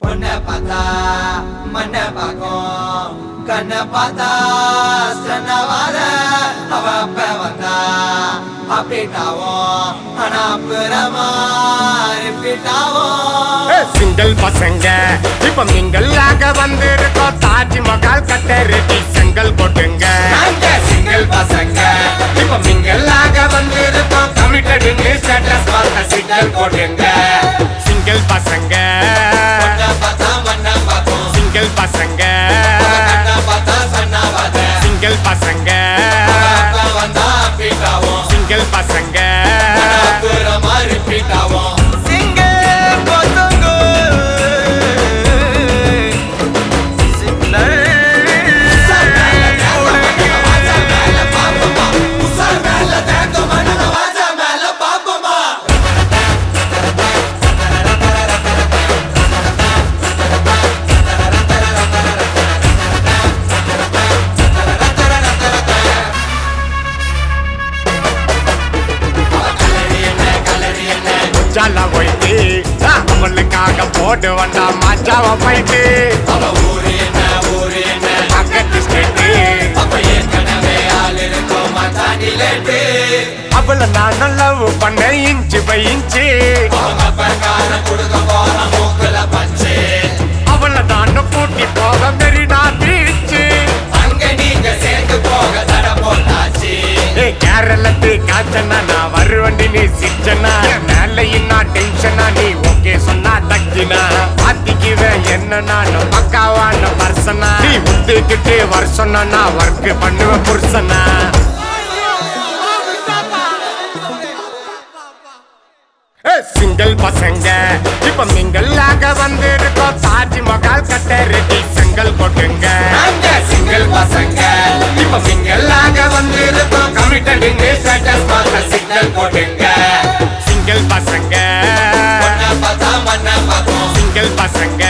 பொண்ணை பார்த்தா மண்ணை பார்க்கும் கண்ணை பார்த்தா சன்னவாத அவ அப்ப வந்தா அப்படிட்டாவும் ஆனா ரிப்பீட்டாவும் சிங்கிள் பசங்க இப்ப மிங்கல்லாக வந்திருக்கோம் தாஜ்மஹால் கட்ட ரெடி செங்கல் போட்டுங்க. சிங்கிள் பசங்க. இப்ப மிங்கல்லாக வந்திருக்கோம் கமிட்டடுன்னு ஸ்டேட்டஸ் பார்த்த சிங்கிள் போட்டுங்க. அவளுக்காக போட்டு வந்தா மச்சாவ போயிட்டு. பக்கத்து நான் லவ் பண்ண இன்ச்சு பை இன்ச்சு. அவளை நான் கூட்டி போக மெரினா பீச்சு ஏ கேரளத்து காச்சனா நான் வருவண்டி நீ சிச்சனா மேல நான் டென்ஷனா நீ என்ன நான் பக்காவான பர்சனா நீ உத்துக்கிட்டு வருஷம்னா நான் ஒர்க் பண்ணுவேன் புருஷனா. சிங்கிள் பசங்க. இப்ப மிங்கல்லாக வந்திருக்கோம் தாஜ்மஹால் கட்ட ரெடி செங்கல் போட்டுங்க. சிங்கிள் பசங்க. இப்ப மிங்கல்லாக வந்திருக்கோம் கமிட்டடுன்னு ஸ்டேட்டஸ் பார்த்த சிக்னல் போட்டுங்க. சிங்கிள் பசங்க. பொண்ணை பார்த்தா மண்ணை பார்க்கும் சிங்கிள் பசங்க.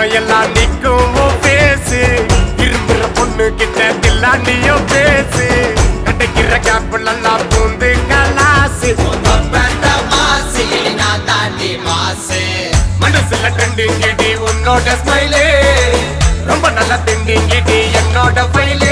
பக்கம் எல்லாம் நிற்கும் பேசு இருக்கிற பொண்ணு கிட்ட தில்லாண்டியும் பேசு. கிடைக்கிற கேப்பிள் எல்லாம் பூந்து கலாசு. மனசுல ட்ரெண்டிங்கிடி உன்னோட ஸ்மைலே ரொம்ப நல்லா திண்டிங்கிட்டி என்னோட ஃபைலே